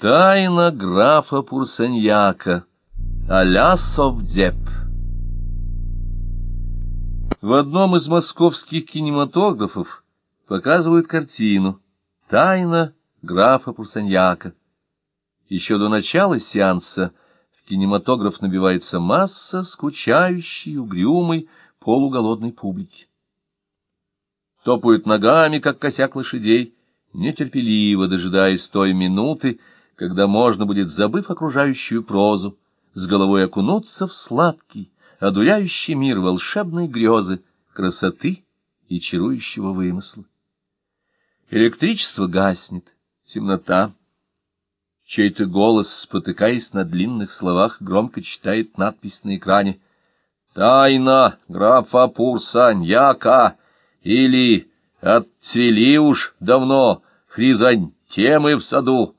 Тайна графа Пурсаньяка а-ля Совдеп В одном из московских кинематографов показывают картину «Тайна графа Пурсаньяка». Еще до начала сеанса в кинематограф набивается масса скучающей, угрюмой, полуголодной публики. Топают ногами, как косяк лошадей, нетерпеливо дожидаясь той минуты, когда можно будет, забыв окружающую прозу, с головой окунуться в сладкий, одуряющий мир волшебной грезы, красоты и чарующего вымысла. Электричество гаснет, темнота. Чей-то голос, спотыкаясь на длинных словах, громко читает надпись на экране «Тайна графа Пурсаньяка» или «Отцвели уж давно хризантемы в саду».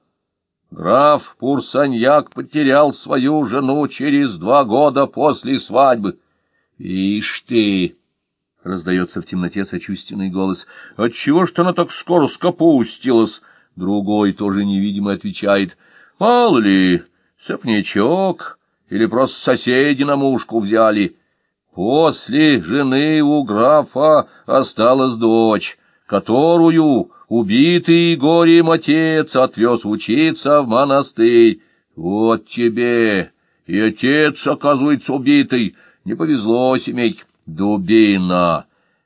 Граф Пурсаньяк потерял свою жену через два года после свадьбы. — Ишь ты! — раздается в темноте сочувственный голос. — Отчего ж она так скоро скопустилась? Другой тоже невидимо отвечает. — Мало ли, сопнячок, или просто соседи на мушку взяли. После жены у графа осталась дочь, которую убитый горем отец отвез учиться в монастырь. Вот тебе и отец, оказывается, убитый. Не повезло семейке. Дубина!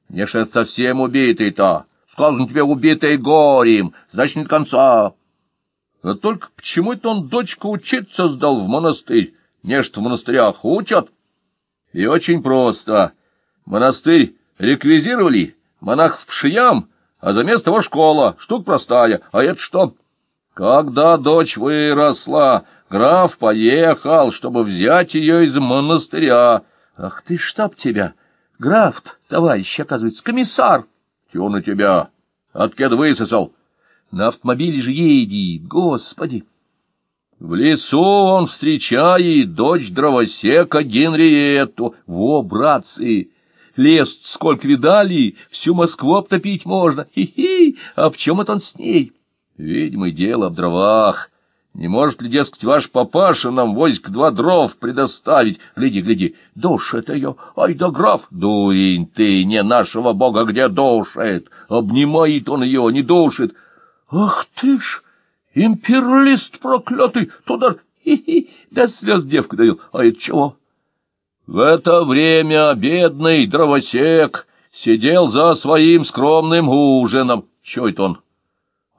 Не ж совсем убитый-то. Сказано тебе, убитый горем, значит, нет конца. А только почему это он дочку учиться сдал в монастырь? Не ж в монастырях учат. И очень просто. Монастырь реквизировали, монах в пшиям — а за место его школа, штука простая. А это что? Когда дочь выросла, граф поехал, чтобы взять ее из монастыря. Ах ты, чтоб тебя! Граф, товарищ, оказывается, комиссар. Тю на тебя! Откуда высосал? На автомобиле же едет, господи! В лесу он встречает дочь дровосека Генриетту. Во, братцы! Лес сколько видали, всю Москву обтопить можно. Хи-хи, а в чем это он с ней? Видимо, дело в дровах. Не может ли, дескать, ваш папаша нам возик два дров предоставить? Гляди, гляди, душит ее. Ай да граф, дурень ты, не нашего бога, где душит? Обнимает он ее, не душит. Ах ты ж, империалист проклятый, туда... Хи-хи, до слез девку даю. А это чего? В это время бедный дровосек сидел за своим скромным ужином. Чё это он?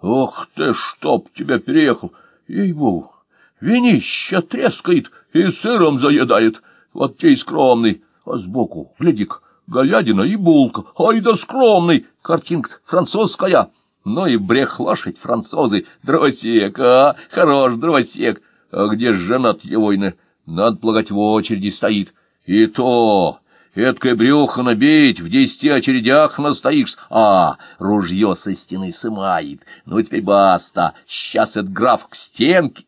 Ох ты, чтоб тебя переехал! Ей-богу! Винище трескает и сыром заедает. Вот те и скромный. А сбоку, гляди-ка, говядина и булка. Ай да скромный! Картинка французская. Ну и брех лошадь французы. Дровосек, а? Хорош дровосек. А где ж жена его иная? Надо полагать, в очереди стоит. И то, эткое брюхо набить, в десяти очередях настоишь, а ружье со стены сымает. Ну, теперь баста, сейчас этот граф к стенке.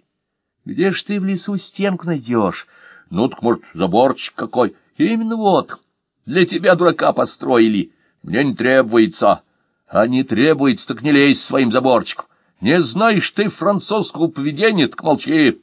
Где ж ты в лесу стенку найдешь? Ну, так, может, заборчик какой? Именно вот, для тебя, дурака, построили. Мне не требуется. А не требуется, так не лезь своим заборчиком. Не знаешь ты французского поведения, так молчи.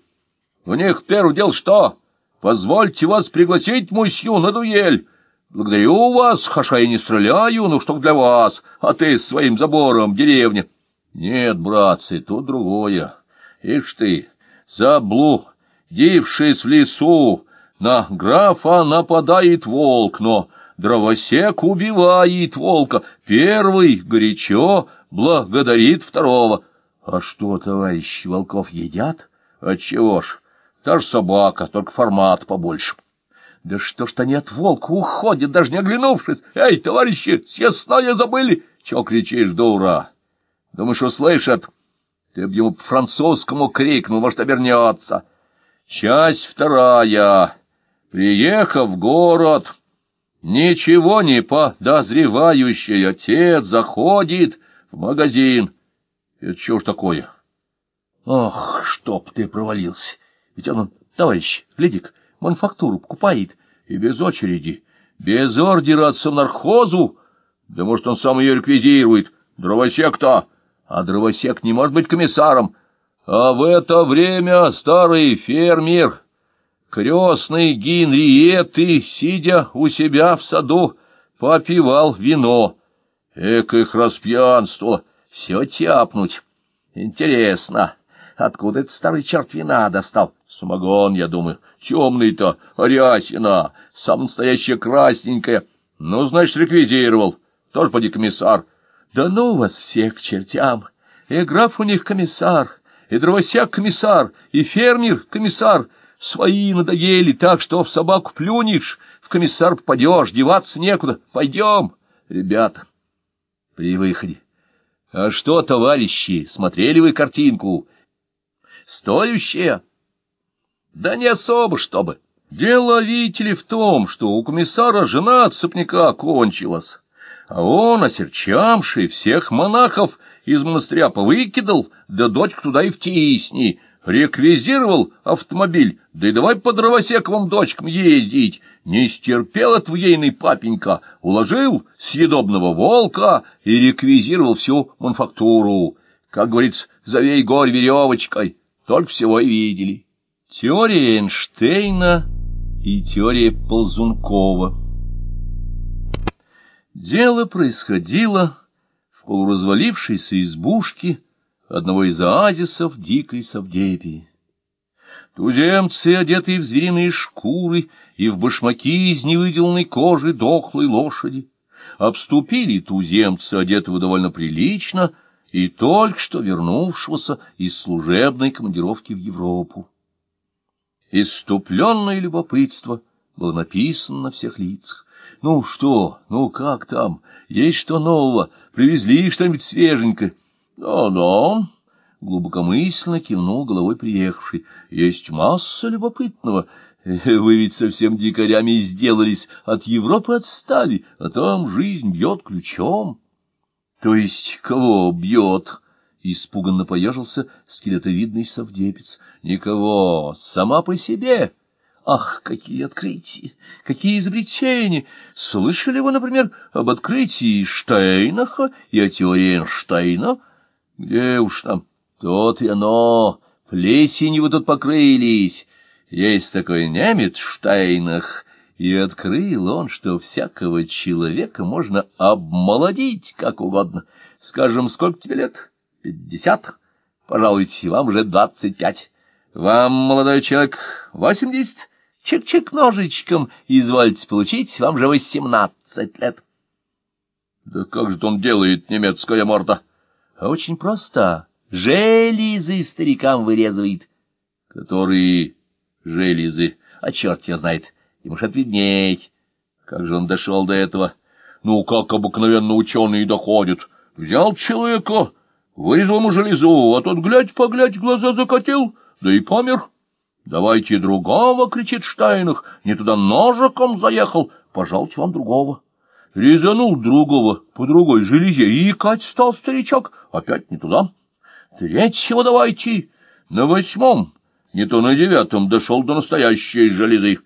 У них первое дело что? Позвольте вас пригласить, мусью, на дуэль. Благодарю вас, хаша я не стреляю, ну что для вас, а ты с своим забором, деревня. Нет, братцы, тут другое. Ишь ты, заблудившись в лесу, на графа нападает волк, но дровосек убивает волка. Первый горячо благодарит второго. А что, товарищи, волков едят? Отчего ж? Та же собака, только формат побольше. Да что ж они от волка уходят, даже не оглянувшись. Эй, товарищи, съестное забыли? Чего кричишь, дура? Думаешь, услышат? Ты б ему по-французскому крикнул, может, обернется. Часть вторая. Приехав в город, ничего не подозревающий отец заходит в магазин. Это что ж такое? Ох, чтоб ты провалился! Ведь он, товарищ, гляди-ка, мануфактуру покупает, и без очереди, без ордера от совнархозу. Да может, он сам ее реквизирует. Дровосек-то, а дровосек не может быть комиссаром. А в это время старый фермер, крестный Генриетты, сидя у себя в саду, попивал вино. Эк их распьянство, все тяпнуть. Интересно, откуда этот старый черт вина достал? Самогон, я думаю, темный-то, рясина, сам настоящая красненькая. Ну, значит, реквизировал, тоже поди комиссар. Да ну вас всех к чертям, и граф у них комиссар, и дровосек комиссар, и фермер комиссар. Свои надоели так, что в собаку плюнешь, в комиссар попадешь, деваться некуда. Пойдем, ребята при выходе. — А что, товарищи, смотрели вы картинку? — Стоящая? — Да не особо, чтобы. Дело, видите ли, в том, что у комиссара жена от сопняка кончилась, а он, осерчавший, всех монахов из монастыря повыкидал, да дочку туда и втисни, реквизировал автомобиль, да и давай по дровосековым дочкам ездить, не стерпел от ейный папенька, уложил съедобного волка и реквизировал всю мануфактуру. Как говорится, завей горь веревочкой, только всего и видели. Теория Эйнштейна и теория Ползункова. Дело происходило в полуразвалившейся избушке одного из оазисов дикой Савдепии. Туземцы, одетые в звериные шкуры и в башмаки из невыделанной кожи дохлой лошади, обступили туземца, одетого довольно прилично, и только что вернувшегося из служебной командировки в Европу. Иступленное любопытство было написано на всех лицах. «Ну что? Ну как там? Есть что нового? Привезли что-нибудь свеженькое?» «Да-да», — глубокомысленно кивнул головой приехавший. — Есть масса любопытного. Вы ведь совсем дикарями сделались, от Европы отстали, а там жизнь бьет ключом. — То есть кого бьет? — испуганно поежился скелетовидный совдепец. — Никого, сама по себе. Ах, какие открытия, какие изобретения! Слышали вы, например, об открытии Штейнаха и о теории Эйнштейна? Где уж там? Тут и оно, плесенью тут покрылись. Есть такой немец Штайнах, и открыл он, что всякого человека можно обмолодить как угодно. Скажем, сколько тебе лет? Пятьдесят? Пожалуйте, вам уже двадцать пять. Вам, молодой человек, восемьдесят? Чик-чик ножичком, извольте получить, вам же восемнадцать лет. Да как же он делает, немецкая морда? Очень просто. Железы старикам вырезывает. Которые железы? А черт его знает. Ему ж отведней. Как же он дошел до этого? Ну, как обыкновенно ученые доходят. Взял человека, вырезал ему железу, а тот, глядь-поглядь, глаза закатил, да и помер. «Давайте другого!» — кричит Штайнах. «Не туда ножиком заехал. Пожалуйте вам другого». Резанул другого по другой железе, и икать стал старичок. Опять не туда. Третьего давайте. На восьмом, не то на девятом, дошел до настоящей железы.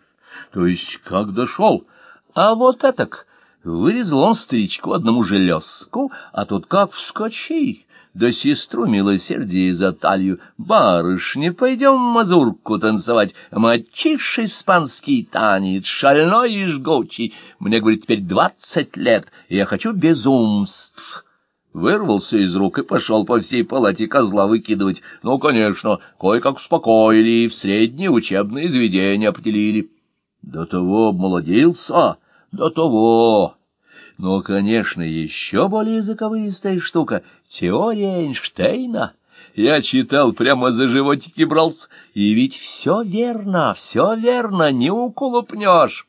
То есть как дошел? А вот этак. Вырезал он старичку одному железку, а тут как вскочи. Да сестру милосердия за талию. Барышня, пойдем мазурку танцевать. Мочишь испанский танец, шальной и жгучий. Мне, говорит, теперь двадцать лет, и я хочу безумств вырвался из рук и пошел по всей палате козла выкидывать. Ну, конечно, кое-как успокоили и в средние учебные заведения определили. До того обмолодился, до того. Но, конечно, еще более заковыристая штука — теория Эйнштейна. Я читал, прямо за животики брался, и ведь все верно, все верно, не уколупнешь.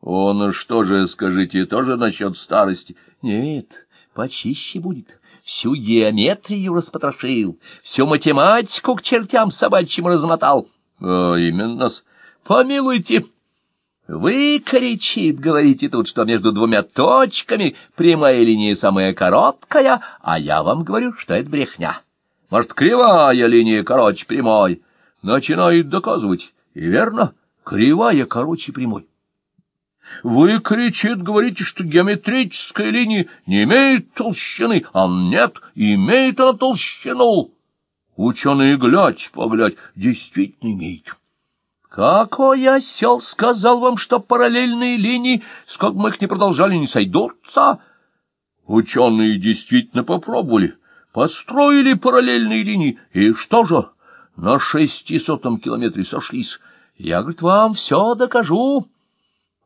Он что же, скажите, тоже насчет старости? Нет, почище будет. Всю геометрию распотрошил, всю математику к чертям собачьим размотал. А именно-с. Помилуйте. Вы, кричит, говорите тут, что между двумя точками прямая линия самая короткая, а я вам говорю, что это брехня. Может, кривая линия короче прямой. Начинает доказывать. И верно, кривая короче прямой. Вы, кричит, говорите, что геометрическая линия не имеет толщины, а нет, имеет она толщину. Ученые, глядь, поглядь, действительно имеют. Какой осел сказал вам, что параллельные линии, сколько мы их не продолжали, не сойдутся? Ученые действительно попробовали, построили параллельные линии, и что же, на шестисотом километре сошлись. Я, говорит, вам все докажу.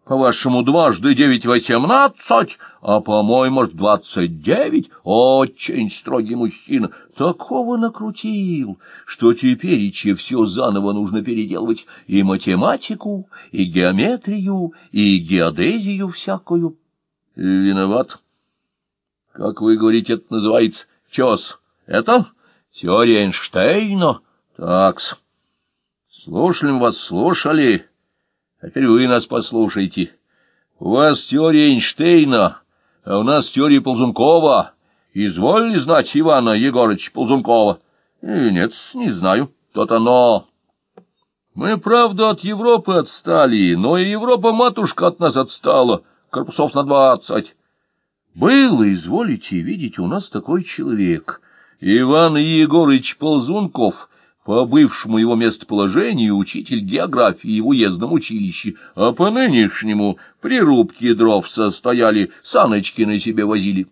По-вашему, дважды девять — восемнадцать, а, по-моему, двадцать девять. Очень строгий мужчина. Такого накрутил, что теперь и все заново нужно переделывать. И математику, и геометрию, и геодезию всякую. Виноват. Как вы говорите, это называется чес. Это теория Эйнштейна. Такс. Слушали вас, слушали. А теперь вы нас послушайте. У вас теория Эйнштейна, а у нас теория Ползункова. Изволили знать Ивана Егорыча Ползункова? И нет, не знаю. То-то оно. Мы, правда, от Европы отстали, но и Европа-матушка от нас отстала, корпусов на двадцать. Было, изволите видеть, у нас такой человек, Иван Егорыч Ползунков, по бывшему его местоположению учитель географии в уездном училище, а по нынешнему при рубке дров состояли, саночки на себе возили.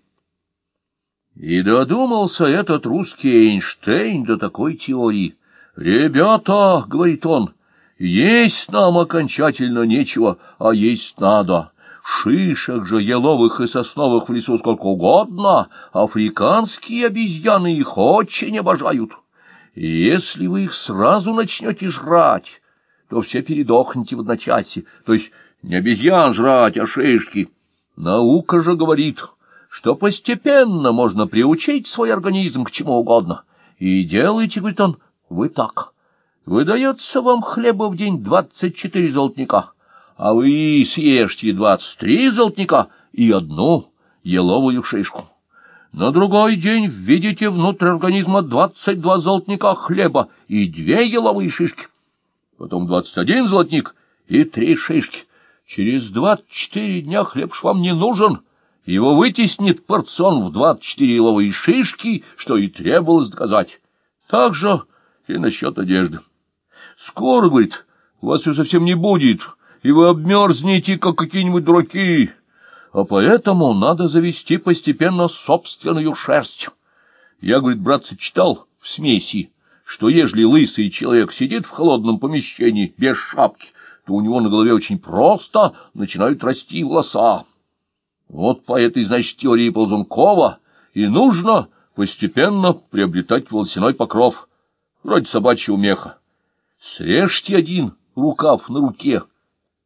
И додумался этот русский Эйнштейн до такой теории. «Ребята, — говорит он, — есть нам окончательно нечего, а есть надо». Шишек же еловых и сосновых в лесу сколько угодно, африканские обезьяны их очень обожают. Если вы их сразу начнете жрать, то все передохнете в одночасье, то есть не обезьян жрать, а шишки. Наука же говорит, что постепенно можно приучить свой организм к чему угодно. И делайте, говорит он, вы так. Выдается вам хлеба в день двадцать четыре золотника, а вы съешьте двадцать три золотника и одну еловую шишку. На другой день введите внутрь организма двадцать два золотника хлеба и две еловые шишки. Потом двадцать один золотник и три шишки. Через двадцать четыре дня хлеб ж вам не нужен. Его вытеснит порцион в двадцать четыре еловые шишки, что и требовалось доказать. Так же и насчет одежды. Скоро, говорит, вас ее совсем не будет, и вы обмерзнете, как какие-нибудь дураки а поэтому надо завести постепенно собственную шерсть. Я, говорит, братцы, читал в смеси, что ежели лысый человек сидит в холодном помещении без шапки, то у него на голове очень просто начинают расти волоса. Вот по этой, значит, теории Ползункова и нужно постепенно приобретать волосяной покров, вроде собачьего меха. Срежьте один рукав на руке,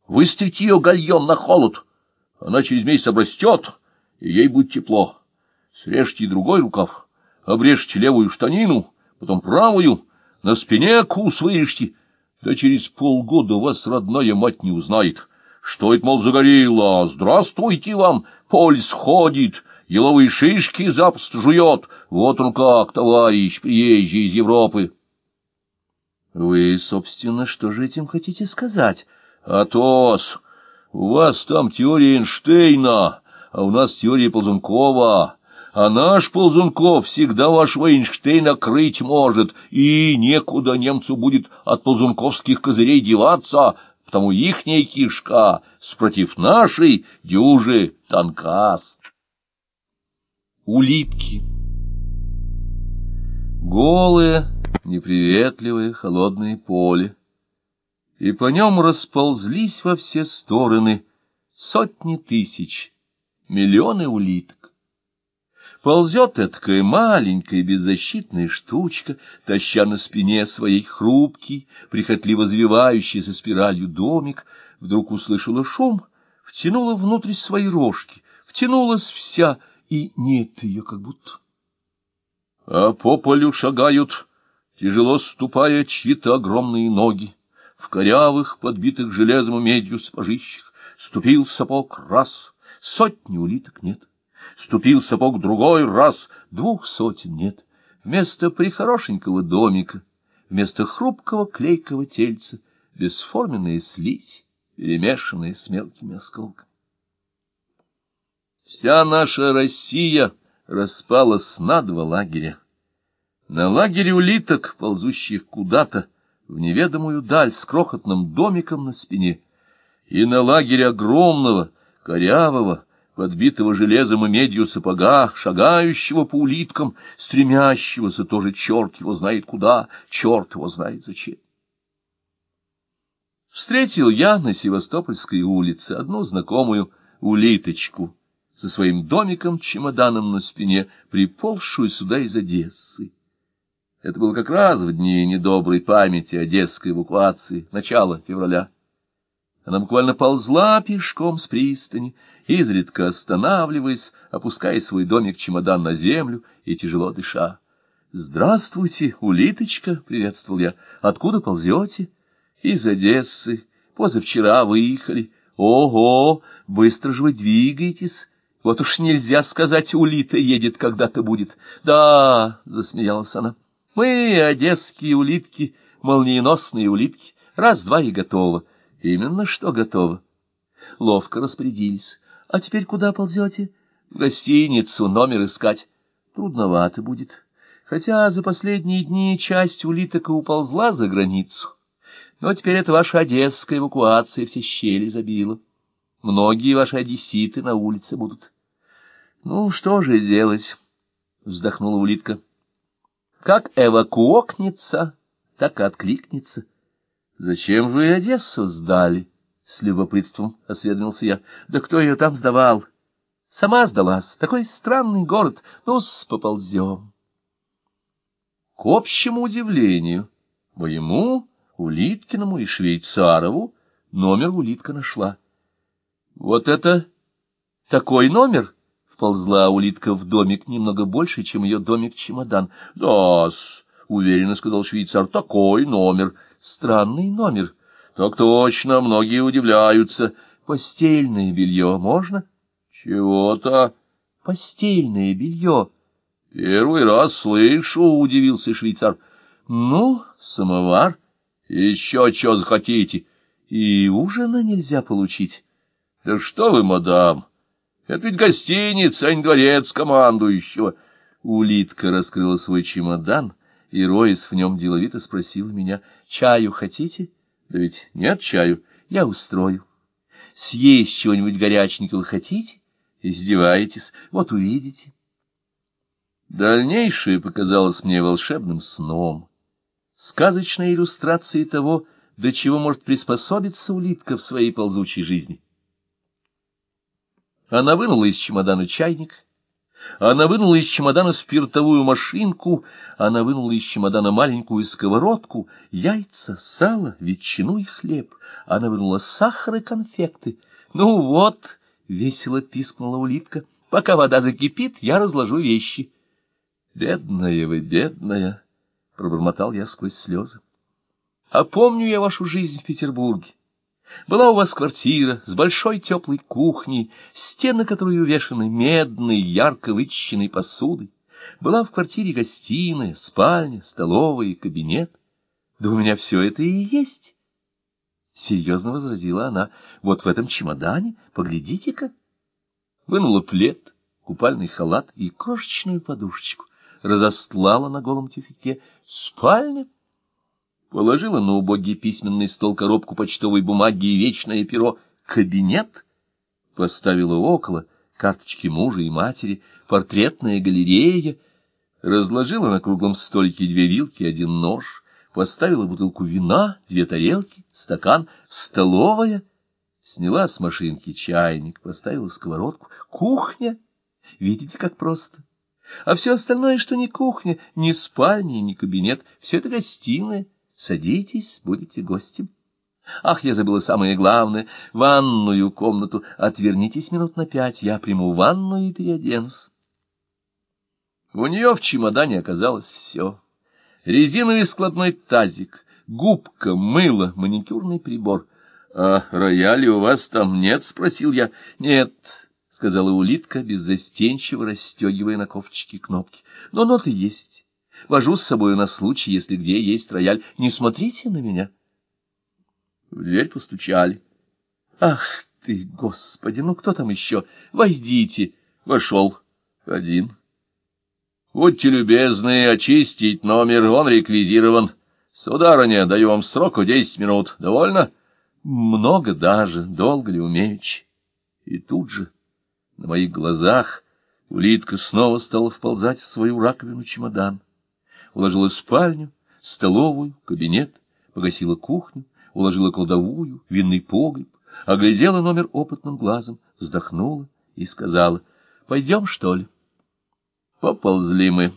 выставьте ее гальон на холод — она через месяц обрастет, и ей будет тепло. Срежьте другой рукав, обрежьте левую штанину, потом правую, на спине кус вырежьте. Да через полгода вас родная мать не узнает. Что это, мол, загорело? Здравствуйте вам, польс ходит, еловые шишки запст жует. Вот он как, товарищ, приезжий из Европы. Вы, собственно, что же этим хотите сказать? Атос... У вас там теория Эйнштейна, а у нас теория Ползункова. А наш Ползунков всегда вашего Эйнштейна крыть может, и некуда немцу будет от ползунковских козырей деваться, потому ихняя кишка спротив нашей дюжи танкас. Улитки Голые, неприветливые, холодные поле и по нем расползлись во все стороны сотни тысяч, миллионы улиток. Ползет эткая маленькая беззащитная штучка, таща на спине своей хрупкий, прихотливо завивающийся спиралью домик, вдруг услышала шум, втянула внутрь свои рожки, втянулась вся, и нет ее как будто. А по полю шагают, тяжело ступая, чьи-то огромные ноги в корявых, подбитых железом и медью сапожищах. Ступил сапог раз, сотни улиток нет. Ступил сапог другой раз, двух сотен нет. Вместо прихорошенького домика, вместо хрупкого клейкого тельца, бесформенная слизь, перемешанная с мелкими осколками. Вся наша Россия распалась на два лагеря. На лагере улиток, ползущих куда-то, в неведомую даль с крохотным домиком на спине, и на лагере огромного, корявого, подбитого железом и медью сапога, шагающего по улиткам, стремящегося тоже черт его знает куда, черт его знает зачем. Встретил я на Севастопольской улице одну знакомую улиточку со своим домиком-чемоданом на спине, приползшую сюда из Одессы. Это было как раз в дни недоброй памяти одесской эвакуации, начало февраля. Она буквально ползла пешком с пристани, изредка останавливаясь, опуская свой домик-чемодан на землю и тяжело дыша. «Здравствуйте, улиточка!» — приветствовал я. «Откуда ползете?» «Из Одессы. Позавчера выехали. Ого! Быстро же вы двигаетесь. Вот уж нельзя сказать, улита едет, когда-то будет. Да!» — засмеялась она. «Мы, одесские улитки, молниеносные улитки. Раз-два и готово. Именно что готово. Ловко распорядились. А теперь куда ползете? В гостиницу номер искать. Трудновато будет. Хотя за последние дни часть улиток и уползла за границу. Но теперь это ваша одесская эвакуация все щели забила. Многие ваши одесситы на улице будут. Ну, что же делать? Вздохнула улитка. Как эвакуокнется, так и откликнется. Зачем вы Одессу сдали? С любопытством осведомился я. Да кто ее там сдавал? Сама сдалась. Такой странный город. Ну-с, поползем. К общему удивлению, моему, Улиткиному и Швейцарову номер улитка нашла. Вот это такой номер? Вползла улитка в домик немного больше, чем ее домик-чемодан. Да-с, уверенно сказал швейцар, такой номер. Странный номер. Так точно, многие удивляются. Постельное белье можно? Чего-то. Постельное белье. Первый раз слышу, удивился швейцар. Ну, самовар. Еще что захотите. И ужина нельзя получить. Да что вы, мадам, это ведь гостиница, а не дворец командующего. Улитка раскрыла свой чемодан и Ройс в нем деловито спросил меня, «Чаю хотите?» «Да ведь нет чаю, я устрою». «Съесть чего-нибудь горяченького хотите?» «Издеваетесь, вот увидите». Дальнейшее показалось мне волшебным сном, сказочной иллюстрацией того, до чего может приспособиться улитка в своей ползучей жизни. Она вынула из чемодана чайник она вынула из чемодана спиртовую машинку, она вынула из чемодана маленькую сковородку, яйца, сало, ветчину и хлеб. Она вынула сахар и конфекты. «Ну вот», — весело пискнула улитка, — «пока вода закипит, я разложу вещи». «Бедная вы, бедная», — пробормотал я сквозь слезы. «А помню я вашу жизнь в Петербурге. Была у вас квартира с большой теплой кухней, стены которой увешаны медной, ярко вычищенной посудой. Была в квартире гостиная, спальня, столовая и кабинет. Да у меня все это и есть. Серьезно возразила она. Вот в этом чемодане, поглядите-ка. Вынула плед, купальный халат и крошечную подушечку. Разостлала на голом тюфике. Спальня положила на убогий письменный стол коробку почтовой бумаги и вечное перо. «Кабинет», поставила около карточки мужа и матери, портретная галерея, разложила на круглом столике две вилки один нож, поставила бутылку вина, две тарелки, стакан, столовая, сняла с машинки чайник, поставила сковородку, кухня. Видите, как просто. А все остальное, что не кухня, не спальня, не кабинет, все это гостиная. Садитесь, будете гостем. Ах, я забыла самое главное — ванную комнату. Отвернитесь минут на пять, я приму ванну и переоденусь. У нее в чемодане оказалось все. Резиновый складной тазик, губка, мыло, маникюрный прибор. — А рояля у вас там нет? — спросил я. — Нет, — сказала улитка, беззастенчиво расстегивая на кофточке кнопки. — Но ноты есть. Вожу с собой на случай, если где есть рояль. Не смотрите на меня. В дверь постучали. Ах ты, господи, ну кто там еще? Войдите. Вошел. Один. Будьте любезны очистить номер, он реквизирован. Сударыня, даю вам сроку десять минут. Довольно? Много даже, долго ли умеючи. И тут же, на моих глазах, улитка снова стала вползать в свою раковину чемодан. Уложила спальню, столовую, кабинет, погасила кухню, уложила кладовую, винный погреб, оглядела номер опытным глазом, вздохнула и сказала, «Пойдем, что ли?» Поползли мы.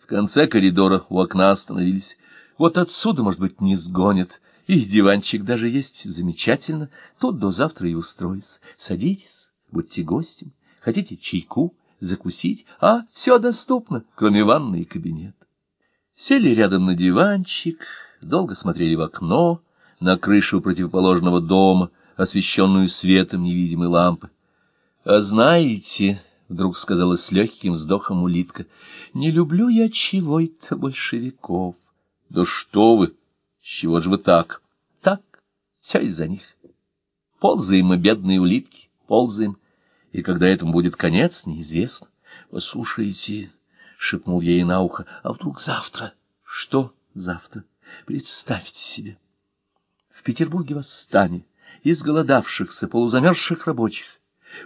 В конце коридора у окна остановились. Вот отсюда, может быть, не сгонят. И диванчик даже есть замечательно. Тут до завтра и устроюсь. Садитесь, будьте гостем. Хотите чайку, закусить? А, все доступно, кроме ванны и кабинета. Сели рядом на диванчик, долго смотрели в окно, на крышу противоположного дома, освещенную светом невидимой лампы. — А знаете, — вдруг сказала с легким вздохом улитка. — Не люблю я чего-то большевиков. — Да что вы! Чего же вы так? — Так, все из-за них. Ползаем мы, бедные улитки, ползаем. И когда этому будет конец, неизвестно. — Послушайте, — шепнул ей на ухо, — а вдруг завтра? — Что завтра? Представьте себе. В Петербурге восстание, изголодавшихся, полузамерзших рабочих.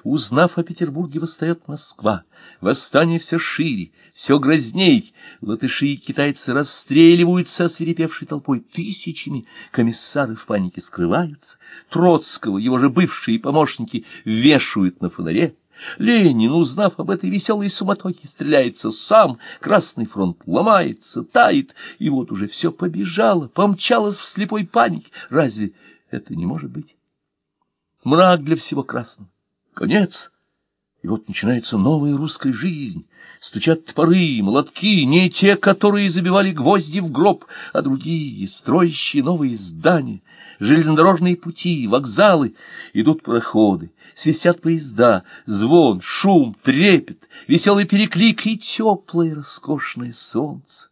Узнав о Петербурге, восстает Москва. Восстание все шире, все грозней. Латыши и китайцы расстреливаются освирепевшей толпой тысячами. Комиссары в панике скрываются. Троцкого, его же бывшие помощники, вешают на фонаре. Ленин, узнав об этой веселой суматохе, стреляется сам, Красный фронт ломается, тает, и вот уже все побежало, помчалось в слепой панике. Разве это не может быть? Мрак для всего красного. Конец. И вот начинается новая русская жизнь. Стучат топоры, молотки, не те, которые забивали гвозди в гроб, а другие, строящие новые здания, железнодорожные пути, вокзалы. Идут проходы, свистят поезда, звон, шум, трепет, веселый переклик и теплое роскошное солнце.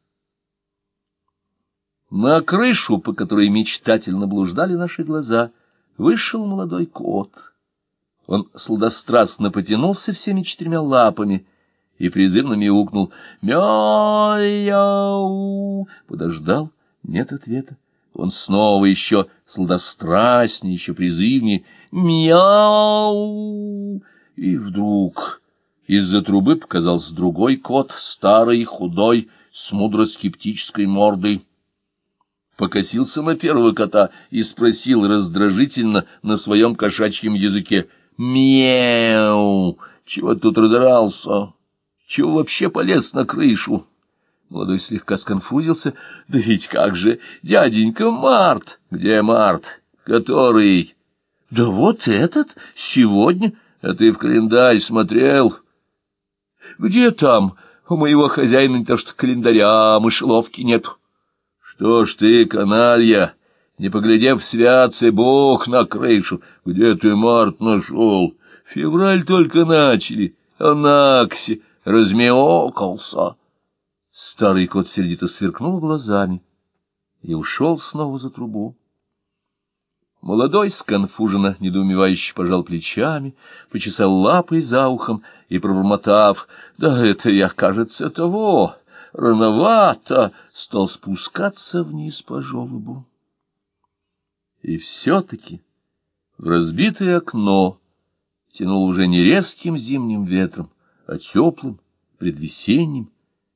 На крышу, по которой мечтательно блуждали наши глаза, вышел молодой кот — он сладострастно потянулся всеми четырьмя лапами и призывно мяукнул «Мяу!» Подождал, нет ответа. Он снова еще сладострастнее, еще призывнее «Мяу!» И вдруг из-за трубы показался другой кот, старый, худой, с мудро-скептической мордой. Покосился на первого кота и спросил раздражительно на своем кошачьем языке — Мяу! Чего тут разорался? Чего вообще полез на крышу? Молодой слегка сконфузился. Да ведь как же, дяденька Март! Где Март? Который? Да вот этот, сегодня. А ты в календарь смотрел? Где там? У моего хозяина не то что календаря, а мышеловки нету. Что ж ты, каналья, не поглядев святцы Бог на крышу, где ты март нашел? Февраль только начали, а Накси размеокался. Старый кот сердито сверкнул глазами и ушел снова за трубу. Молодой сконфуженно, недоумевающе пожал плечами, почесал лапой за ухом и, пробормотав, «Да это я, кажется, того, рановато», стал спускаться вниз по желобу. И все-таки в разбитое окно тянул уже не резким зимним ветром, а теплым, предвесенним,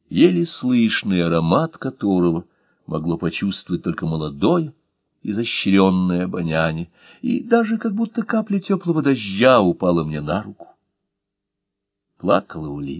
еле слышный аромат которого могло почувствовать только молодое, изощренное обоняние, и даже как будто капля теплого дождя упала мне на руку. Плакала улитка.